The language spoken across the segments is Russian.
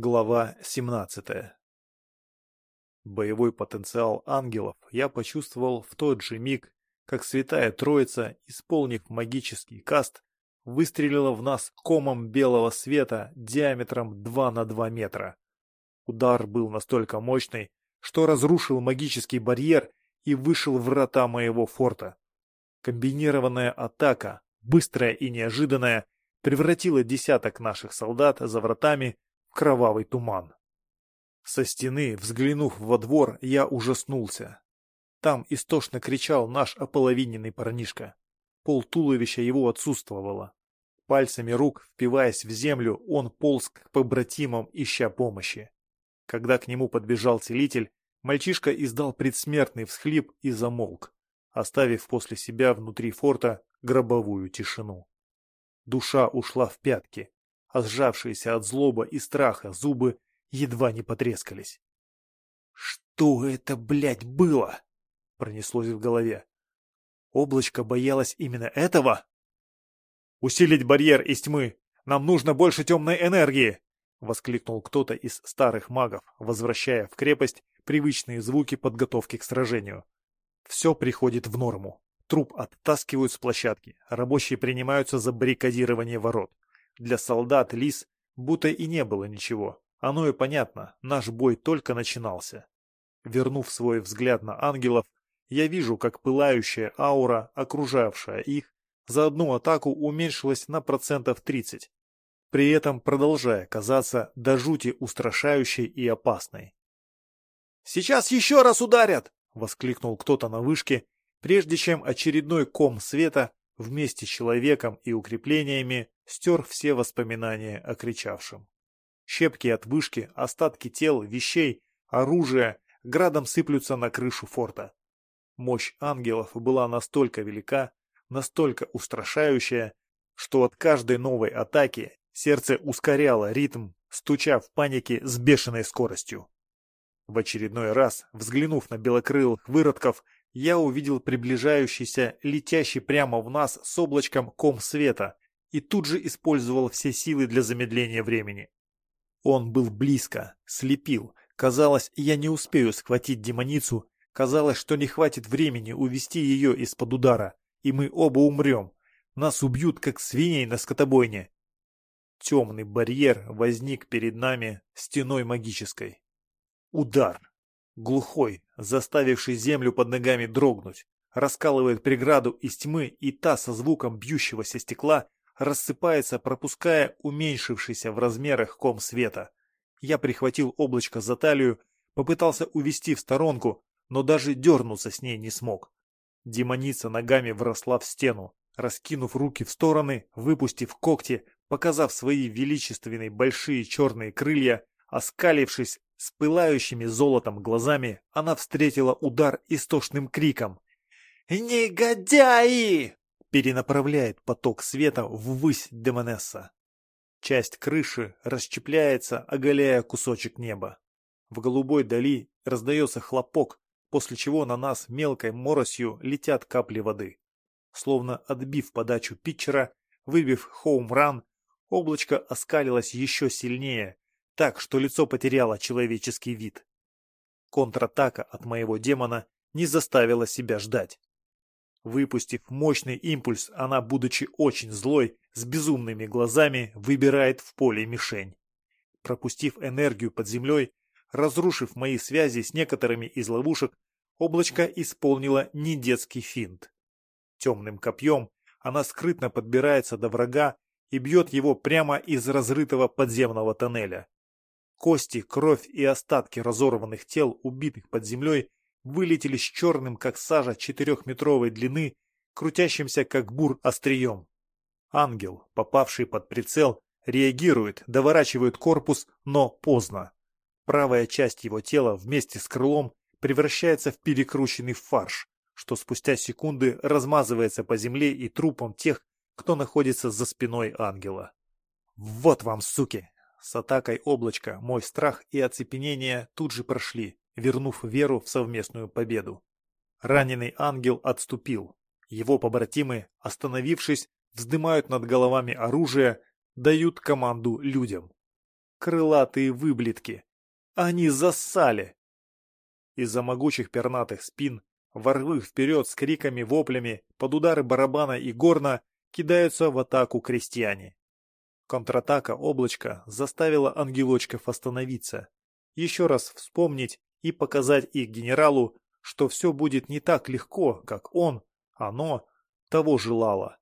Глава 17 Боевой потенциал ангелов я почувствовал в тот же миг, как Святая Троица, исполнив магический каст, выстрелила в нас комом белого света диаметром 2 на 2 метра. Удар был настолько мощный, что разрушил магический барьер и вышел врата моего форта. Комбинированная атака, быстрая и неожиданная, превратила десяток наших солдат за вратами кровавый туман. Со стены, взглянув во двор, я ужаснулся. Там истошно кричал наш ополовиненный парнишка. Пол туловища его отсутствовало. Пальцами рук, впиваясь в землю, он полз к побратимам, ища помощи. Когда к нему подбежал целитель, мальчишка издал предсмертный всхлип и замолк, оставив после себя внутри форта гробовую тишину. Душа ушла в пятки, а сжавшиеся от злоба и страха зубы едва не потрескались. «Что это, блядь, было?» — пронеслось в голове. Облачко боялось именно этого? «Усилить барьер из тьмы! Нам нужно больше темной энергии!» — воскликнул кто-то из старых магов, возвращая в крепость привычные звуки подготовки к сражению. Все приходит в норму. Труп оттаскивают с площадки, рабочие принимаются за баррикадирование ворот. Для солдат Лис будто и не было ничего. Оно и понятно, наш бой только начинался. Вернув свой взгляд на ангелов, я вижу, как пылающая аура, окружавшая их, за одну атаку уменьшилась на процентов 30, при этом продолжая казаться до жути устрашающей и опасной. «Сейчас еще раз ударят!» — воскликнул кто-то на вышке, прежде чем очередной ком света вместе с человеком и укреплениями стер все воспоминания о кричавшем. Щепки от вышки, остатки тел, вещей, оружия градом сыплются на крышу форта. Мощь ангелов была настолько велика, настолько устрашающая, что от каждой новой атаки сердце ускоряло ритм, стуча в панике с бешеной скоростью. В очередной раз, взглянув на белокрылых выродков, я увидел приближающийся, летящий прямо в нас с облачком ком света и тут же использовал все силы для замедления времени. Он был близко, слепил. Казалось, я не успею схватить демоницу. Казалось, что не хватит времени увести ее из-под удара, и мы оба умрем. Нас убьют, как свиней на скотобойне. Темный барьер возник перед нами стеной магической. Удар глухой, заставивший землю под ногами дрогнуть, раскалывает преграду из тьмы, и та со звуком бьющегося стекла рассыпается, пропуская уменьшившийся в размерах ком света. Я прихватил облачко за талию, попытался увести в сторонку, но даже дернуться с ней не смог. Демоница ногами вросла в стену, раскинув руки в стороны, выпустив когти, показав свои величественные большие черные крылья, оскалившись, с пылающими золотом глазами она встретила удар истошным криком. «Негодяи!» Перенаправляет поток света ввысь Демонесса. Часть крыши расщепляется, оголяя кусочек неба. В голубой дали раздается хлопок, после чего на нас мелкой моросью летят капли воды. Словно отбив подачу питчера, выбив хоум-ран, облачко оскалилось еще сильнее, так, что лицо потеряло человеческий вид. Контратака от моего демона не заставила себя ждать. Выпустив мощный импульс, она, будучи очень злой, с безумными глазами, выбирает в поле мишень. Пропустив энергию под землей, разрушив мои связи с некоторыми из ловушек, облачко исполнило недетский финт. Темным копьем она скрытно подбирается до врага и бьет его прямо из разрытого подземного тоннеля. Кости, кровь и остатки разорванных тел, убитых под землей, вылетели с черным, как сажа, четырехметровой длины, крутящимся, как бур, острием. Ангел, попавший под прицел, реагирует, доворачивает корпус, но поздно. Правая часть его тела вместе с крылом превращается в перекрученный фарш, что спустя секунды размазывается по земле и трупам тех, кто находится за спиной ангела. «Вот вам, суки!» С атакой облачка мой страх и оцепенение тут же прошли, вернув веру в совместную победу. Раненый ангел отступил. Его побратимы, остановившись, вздымают над головами оружие, дают команду людям. Крылатые выблетки. Они зассали. Из-за могучих пернатых спин, ворвых вперед с криками, воплями, под удары барабана и горна, кидаются в атаку крестьяне. Контратака облачка заставила ангелочков остановиться, еще раз вспомнить и показать их генералу, что все будет не так легко, как он, оно, того желало.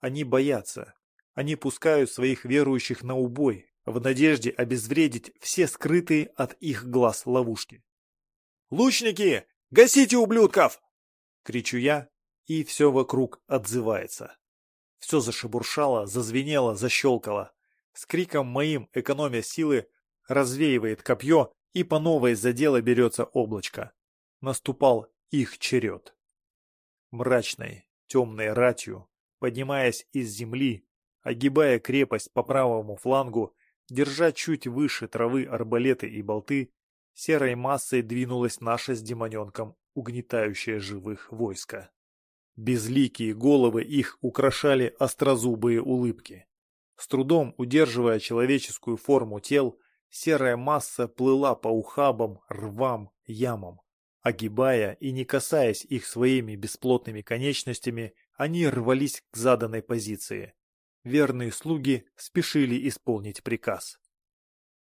Они боятся. Они пускают своих верующих на убой, в надежде обезвредить все скрытые от их глаз ловушки. «Лучники! Гасите ублюдков!» — кричу я, и все вокруг отзывается. Все зашебуршало, зазвенело, защелкало. С криком моим, экономя силы, развеивает копье, и по новой за дело берется облачко. Наступал их черед. Мрачной, темной ратью, поднимаясь из земли, огибая крепость по правому флангу, держа чуть выше травы арбалеты и болты, серой массой двинулась наша с демоненком угнетающее живых войска. Безликие головы их украшали острозубые улыбки. С трудом удерживая человеческую форму тел, серая масса плыла по ухабам, рвам, ямам. Огибая и не касаясь их своими бесплотными конечностями, они рвались к заданной позиции. Верные слуги спешили исполнить приказ.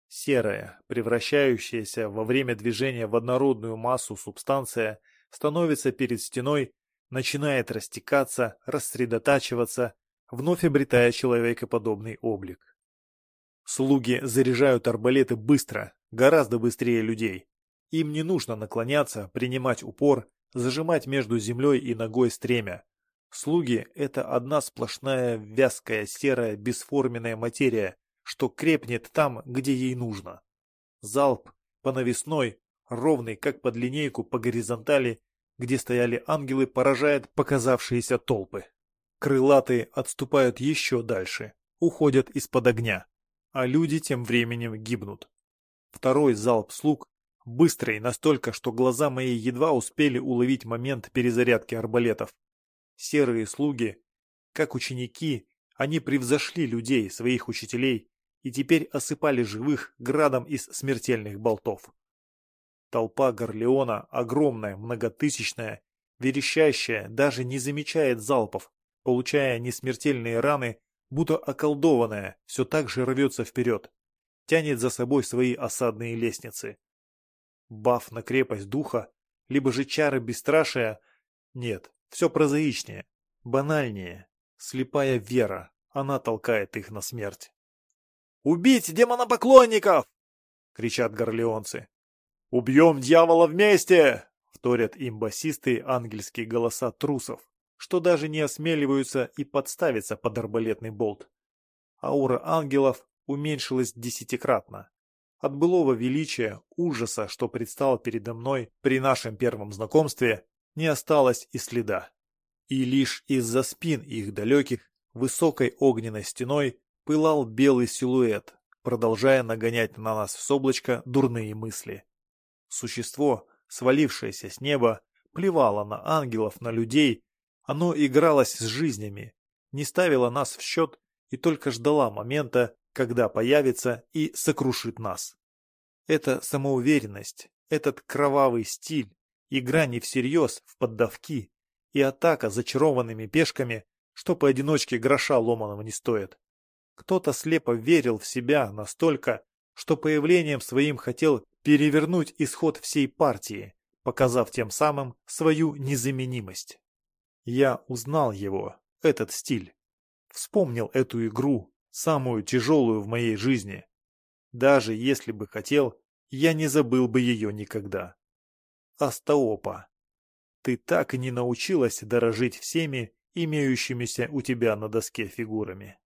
Серая, превращающаяся во время движения в однородную массу субстанция, становится перед стеной начинает растекаться, рассредотачиваться, вновь обретая человекоподобный облик. Слуги заряжают арбалеты быстро, гораздо быстрее людей. Им не нужно наклоняться, принимать упор, зажимать между землей и ногой стремя. Слуги — это одна сплошная вязкая серая бесформенная материя, что крепнет там, где ей нужно. Залп по навесной, ровный как под линейку по горизонтали, где стояли ангелы, поражает показавшиеся толпы. Крылатые отступают еще дальше, уходят из-под огня, а люди тем временем гибнут. Второй залп слуг, быстрый настолько, что глаза мои едва успели уловить момент перезарядки арбалетов. Серые слуги, как ученики, они превзошли людей, своих учителей, и теперь осыпали живых градом из смертельных болтов. Толпа Горлеона, огромная, многотысячная, верещащая, даже не замечает залпов, получая несмертельные раны, будто околдованная, все так же рвется вперед, тянет за собой свои осадные лестницы. Баф на крепость духа, либо же чары бесстрашия, нет, все прозаичнее, банальнее, слепая вера, она толкает их на смерть. «Убить демонопоклонников!» — кричат горлеонцы. «Убьем дьявола вместе!» — вторят им басисты ангельские голоса трусов, что даже не осмеливаются и подставиться под арбалетный болт. Аура ангелов уменьшилась десятикратно. От былого величия, ужаса, что предстал передо мной при нашем первом знакомстве, не осталось и следа. И лишь из-за спин их далеких, высокой огненной стеной, пылал белый силуэт, продолжая нагонять на нас с облачка дурные мысли. Существо, свалившееся с неба, плевало на ангелов, на людей. Оно игралось с жизнями, не ставило нас в счет и только ждала момента, когда появится и сокрушит нас. Это самоуверенность, этот кровавый стиль, игра не всерьез, в поддавки и атака зачарованными пешками, что поодиночке гроша ломаного не стоит. Кто-то слепо верил в себя настолько, что появлением своим хотел перевернуть исход всей партии, показав тем самым свою незаменимость. Я узнал его, этот стиль. Вспомнил эту игру, самую тяжелую в моей жизни. Даже если бы хотел, я не забыл бы ее никогда. Астаопа, ты так и не научилась дорожить всеми имеющимися у тебя на доске фигурами.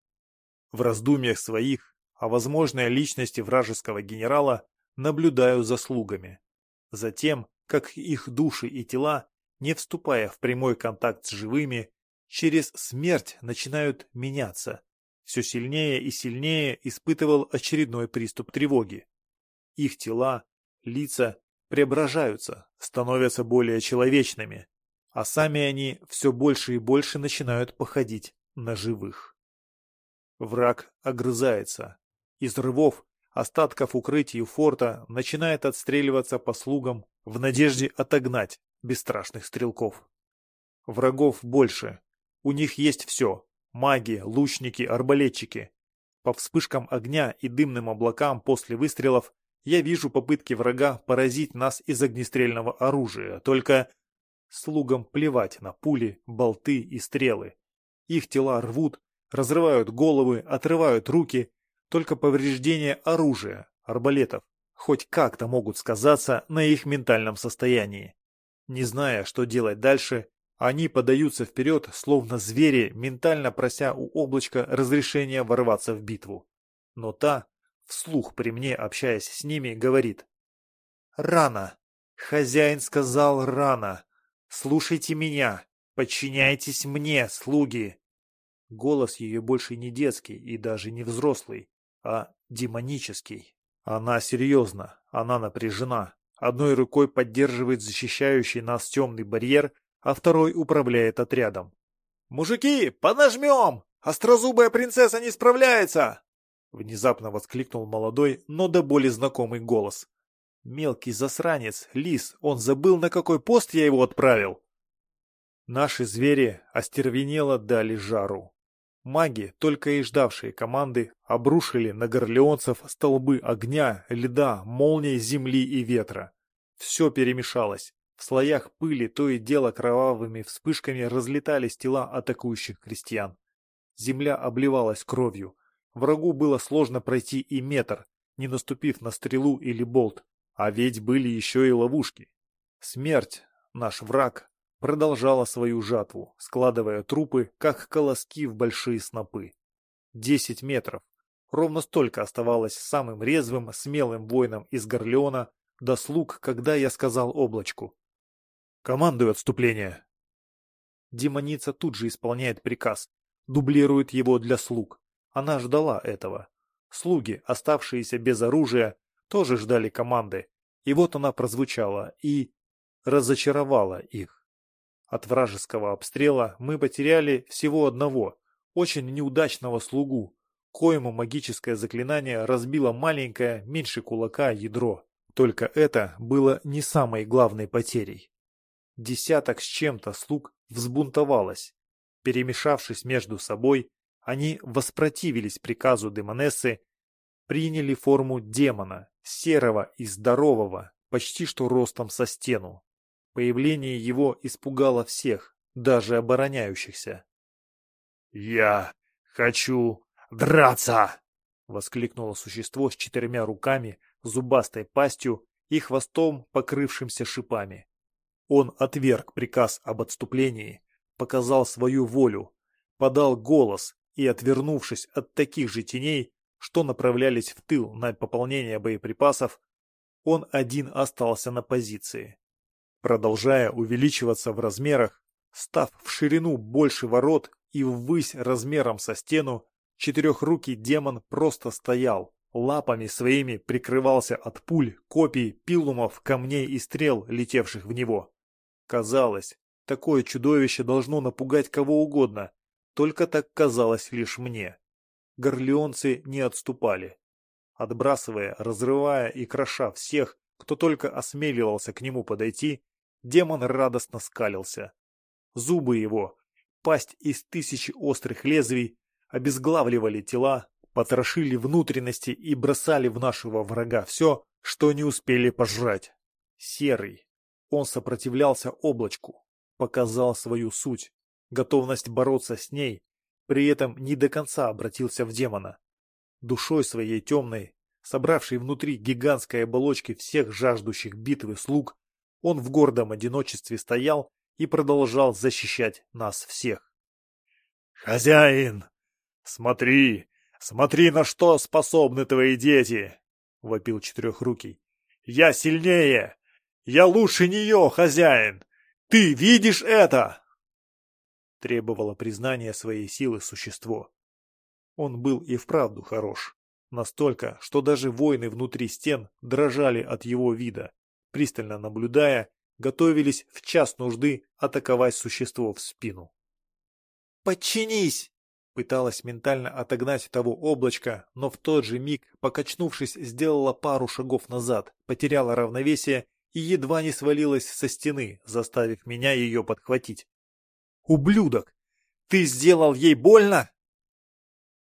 В раздумьях своих о возможной личности вражеского генерала наблюдаю за слугами. Затем, как их души и тела, не вступая в прямой контакт с живыми, через смерть начинают меняться. Все сильнее и сильнее испытывал очередной приступ тревоги. Их тела, лица преображаются, становятся более человечными, а сами они все больше и больше начинают походить на живых. Враг огрызается. Из рвов остатков укрытий форта начинает отстреливаться по слугам в надежде отогнать бесстрашных стрелков. Врагов больше. У них есть все. Маги, лучники, арбалетчики. По вспышкам огня и дымным облакам после выстрелов я вижу попытки врага поразить нас из огнестрельного оружия, только слугам плевать на пули, болты и стрелы. Их тела рвут, разрывают головы, отрывают руки, только повреждения оружия, арбалетов, хоть как-то могут сказаться на их ментальном состоянии. Не зная, что делать дальше, они подаются вперед, словно звери, ментально прося у облачка разрешения ворваться в битву. Но та, вслух при мне общаясь с ними, говорит. «Рано! Хозяин сказал рано! Слушайте меня! Подчиняйтесь мне, слуги!» Голос ее больше не детский и даже не взрослый, а демонический. Она серьезна, она напряжена. Одной рукой поддерживает защищающий нас темный барьер, а второй управляет отрядом. «Мужики, подожмем! Острозубая принцесса не справляется!» Внезапно воскликнул молодой, но до боли знакомый голос. «Мелкий засранец, лис, он забыл, на какой пост я его отправил!» Наши звери остервенело дали жару. Маги, только и ждавшие команды, обрушили на горлеонцев столбы огня, льда, молний земли и ветра. Все перемешалось. В слоях пыли то и дело кровавыми вспышками разлетались тела атакующих крестьян. Земля обливалась кровью. Врагу было сложно пройти и метр, не наступив на стрелу или болт. А ведь были еще и ловушки. Смерть, наш враг, продолжала свою жатву, складывая трупы, как колоски в большие снопы. Десять метров. Ровно столько оставалось самым резвым, смелым воином из Горлеона до слуг, когда я сказал облачку. «Командую отступление!» Демоница тут же исполняет приказ, дублирует его для слуг. Она ждала этого. Слуги, оставшиеся без оружия, тоже ждали команды. И вот она прозвучала и разочаровала их. От вражеского обстрела мы потеряли всего одного, очень неудачного слугу, коему магическое заклинание разбило маленькое, меньше кулака, ядро. Только это было не самой главной потерей. Десяток с чем-то слуг взбунтовалось. Перемешавшись между собой, они воспротивились приказу демонессы, приняли форму демона, серого и здорового, почти что ростом со стену. Появление его испугало всех, даже обороняющихся. «Я хочу драться!» — воскликнуло существо с четырьмя руками, зубастой пастью и хвостом, покрывшимся шипами. Он отверг приказ об отступлении, показал свою волю, подал голос и, отвернувшись от таких же теней, что направлялись в тыл на пополнение боеприпасов, он один остался на позиции продолжая увеличиваться в размерах, став в ширину больше ворот и ввысь размером со стену, четырехрукий демон просто стоял, лапами своими прикрывался от пуль, копий, пилумов, камней и стрел, летевших в него. Казалось, такое чудовище должно напугать кого угодно, только так казалось лишь мне. Горлеонцы не отступали. Отбрасывая, разрывая и кроша всех, кто только осмеливался к нему подойти, демон радостно скалился. Зубы его, пасть из тысячи острых лезвий, обезглавливали тела, потрошили внутренности и бросали в нашего врага все, что не успели пожрать. Серый. Он сопротивлялся облачку, показал свою суть, готовность бороться с ней, при этом не до конца обратился в демона. Душой своей темной, собравшей внутри гигантской оболочки всех жаждущих битвы слуг, он в гордом одиночестве стоял и продолжал защищать нас всех. «Хозяин! Смотри! Смотри, на что способны твои дети!» — вопил Четырехрукий. «Я сильнее! Я лучше нее, хозяин! Ты видишь это?» Требовало признания своей силы существо. Он был и вправду хорош. Настолько, что даже воины внутри стен дрожали от его вида пристально наблюдая, готовились в час нужды атаковать существо в спину. «Подчинись!» — Пыталась ментально отогнать того облачка, но в тот же миг, покачнувшись, сделала пару шагов назад, потеряла равновесие и едва не свалилась со стены, заставив меня ее подхватить. «Ублюдок! Ты сделал ей больно?»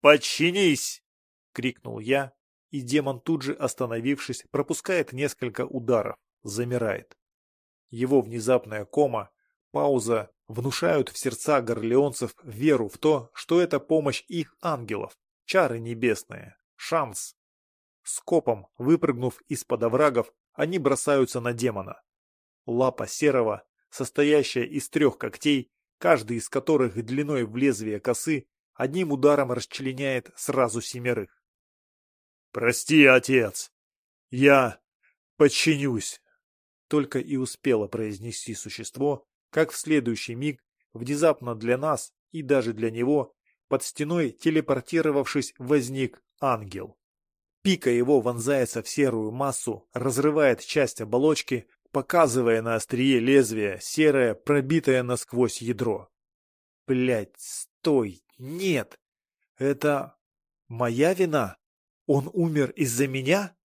«Подчинись!» — крикнул я, и демон тут же, остановившись, пропускает несколько ударов, замирает. Его внезапная кома, пауза внушают в сердца горлеонцев веру в то, что это помощь их ангелов, чары небесные, шанс. Скопом, выпрыгнув из-под оврагов, они бросаются на демона. Лапа серого, состоящая из трех когтей, каждый из которых длиной в лезвие косы, одним ударом расчленяет сразу семерых. «Прости, отец! Я подчинюсь!» Только и успело произнести существо, как в следующий миг, внезапно для нас и даже для него, под стеной, телепортировавшись, возник ангел. Пика его вонзается в серую массу, разрывает часть оболочки, показывая на острие лезвия серое, пробитое насквозь ядро. Блять, стой, нет! Это моя вина? Он умер из-за меня?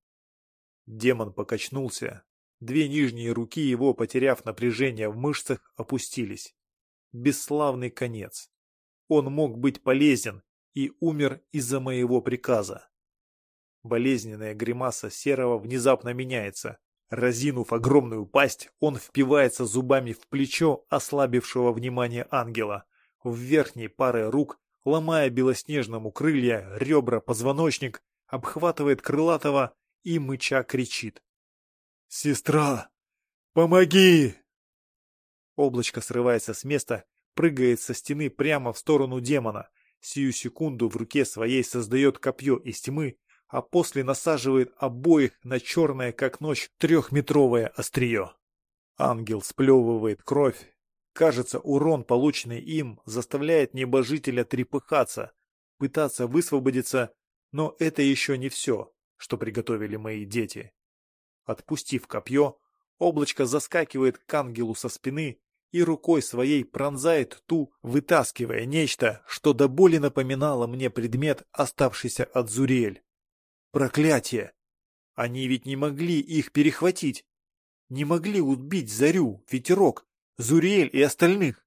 Демон покачнулся, Две нижние руки его, потеряв напряжение в мышцах, опустились. Бесславный конец. Он мог быть полезен и умер из-за моего приказа. Болезненная гримаса серого внезапно меняется. Разинув огромную пасть, он впивается зубами в плечо ослабившего внимание ангела. В верхней пары рук, ломая белоснежному крылья, ребра, позвоночник, обхватывает крылатого и мыча кричит. «Сестра! Помоги!» Облачко срывается с места, прыгает со стены прямо в сторону демона. Сию секунду в руке своей создает копье из тьмы, а после насаживает обоих на черное, как ночь, трехметровое острие. Ангел сплевывает кровь. Кажется, урон, полученный им, заставляет небожителя трепыхаться, пытаться высвободиться, но это еще не все, что приготовили мои дети. Отпустив копье, облачко заскакивает к ангелу со спины и рукой своей пронзает ту, вытаскивая нечто, что до боли напоминало мне предмет, оставшийся от Зурель. Проклятие! Они ведь не могли их перехватить. Не могли убить Зарю, Ветерок, Зурель и остальных.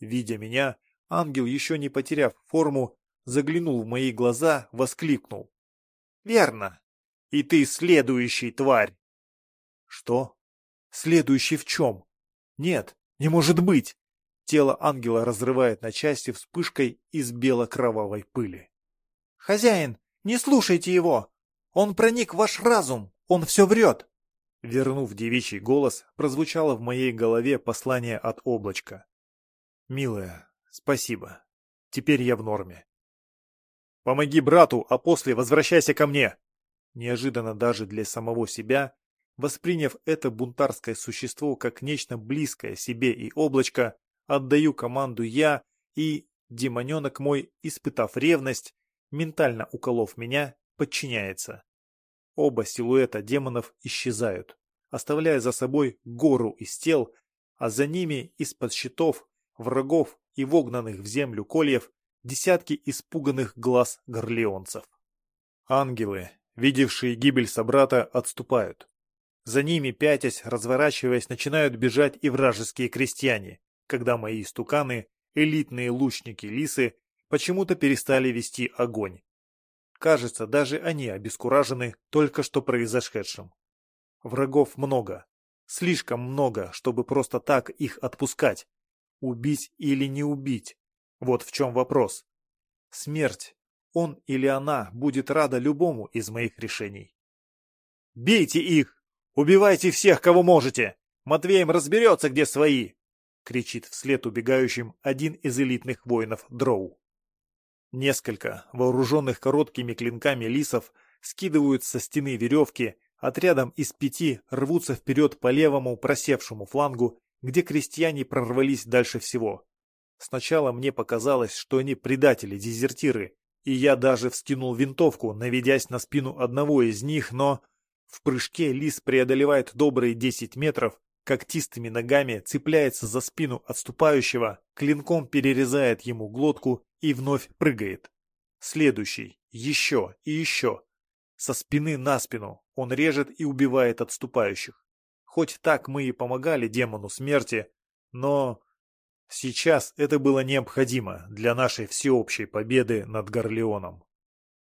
Видя меня, ангел, еще не потеряв форму, заглянул в мои глаза, воскликнул. «Верно. И ты следующий, тварь!» Что? Следующий в чем? Нет, не может быть! Тело ангела разрывает на части вспышкой из бело-кровавой пыли. «Хозяин, не слушайте его! Он проник в ваш разум! Он все врет!» Вернув девичий голос, прозвучало в моей голове послание от облачка. «Милая, спасибо. Теперь я в норме. Помоги брату, а после возвращайся ко мне!» Неожиданно даже для самого себя Восприняв это бунтарское существо как нечто близкое себе и облачко, отдаю команду я и, демоненок мой, испытав ревность, ментально уколов меня, подчиняется. Оба силуэта демонов исчезают, оставляя за собой гору из тел, а за ними из-под щитов, врагов и вогнанных в землю кольев десятки испуганных глаз горлеонцев. Ангелы, видевшие гибель собрата, отступают. За ними, пятясь, разворачиваясь, начинают бежать и вражеские крестьяне, когда мои стуканы, элитные лучники-лисы, почему-то перестали вести огонь. Кажется, даже они обескуражены только что произошедшим. Врагов много. Слишком много, чтобы просто так их отпускать. Убить или не убить? Вот в чем вопрос. Смерть. Он или она будет рада любому из моих решений. «Бейте их!» «Убивайте всех, кого можете! Матвеем разберется, где свои!» — кричит вслед убегающим один из элитных воинов Дроу. Несколько, вооруженных короткими клинками лисов, скидывают со стены веревки, отрядом из пяти рвутся вперед по левому просевшему флангу, где крестьяне прорвались дальше всего. Сначала мне показалось, что они предатели-дезертиры, и я даже вскинул винтовку, наведясь на спину одного из них, но... В прыжке лис преодолевает добрые 10 метров, когтистыми ногами цепляется за спину отступающего, клинком перерезает ему глотку и вновь прыгает. Следующий, еще и еще. Со спины на спину он режет и убивает отступающих. Хоть так мы и помогали демону смерти, но сейчас это было необходимо для нашей всеобщей победы над Горлеоном.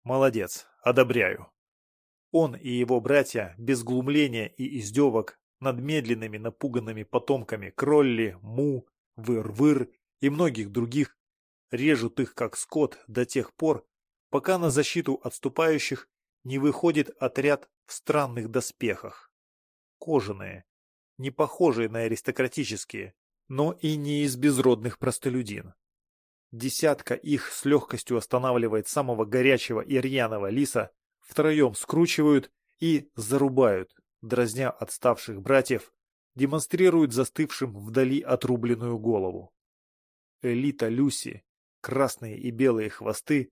Молодец, одобряю. Он и его братья без глумления и издевок над медленными напуганными потомками Кролли, Му, Выр-Выр и многих других режут их как скот до тех пор, пока на защиту отступающих не выходит отряд в странных доспехах. Кожаные, не похожие на аристократические, но и не из безродных простолюдин. Десятка их с легкостью останавливает самого горячего и рьяного лиса, втроем скручивают и зарубают, дразня отставших братьев, демонстрируют застывшим вдали отрубленную голову. Элита Люси, красные и белые хвосты,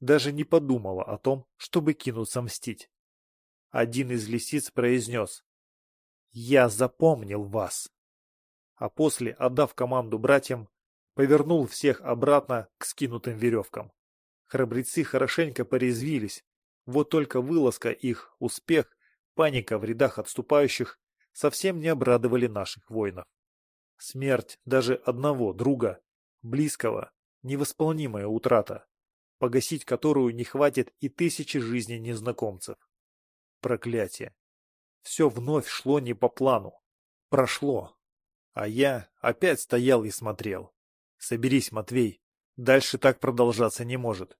даже не подумала о том, чтобы кинуться мстить. Один из лисиц произнес «Я запомнил вас». А после, отдав команду братьям, повернул всех обратно к скинутым веревкам. Храбрецы хорошенько порезвились, вот только вылазка их, успех, паника в рядах отступающих совсем не обрадовали наших воинов. Смерть даже одного друга, близкого, невосполнимая утрата погасить которую не хватит и тысячи жизней незнакомцев. Проклятие. Все вновь шло не по плану. Прошло. А я опять стоял и смотрел. Соберись, Матвей. Дальше так продолжаться не может.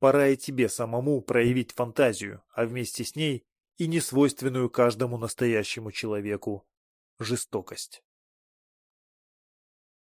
Пора и тебе самому проявить фантазию, а вместе с ней и несвойственную каждому настоящему человеку жестокость.